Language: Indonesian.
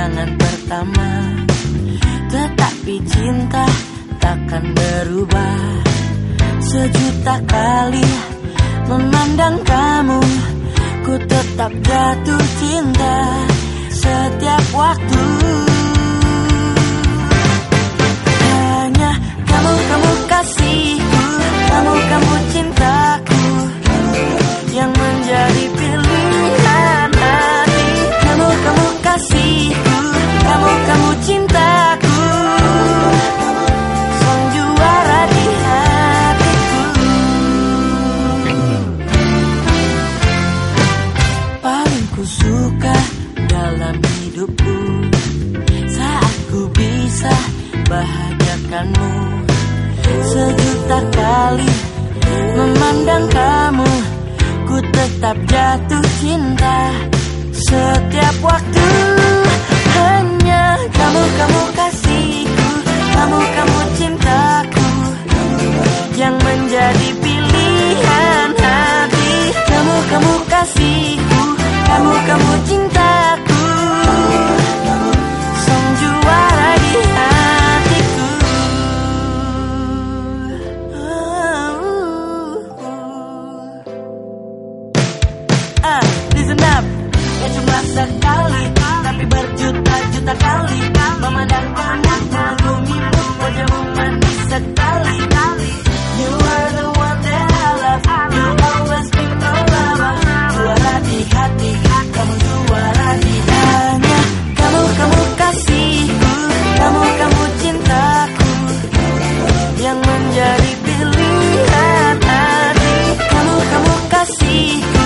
pandangan pertama. Tetapi cinta takkan berubah. Sejuta kali memandang kamu Ku tetap jatuh cinta. Setiap waktu Kamu, cintaku Sang juara di hatiku. Paling ku suka dalam hidupku Saat ku bisa bahagiakanmu. Sejuta kali memandang kamu Ku tetap jatuh cinta. Setiap cintaku Yang menjadi pilihan hati. Kamu, kamu kasihku Kamu, kamu cintaku. Sang juara di hatiku. Ah, listen up. Ya cuma sekali Tapi berjuta-juta kali. Memandang You.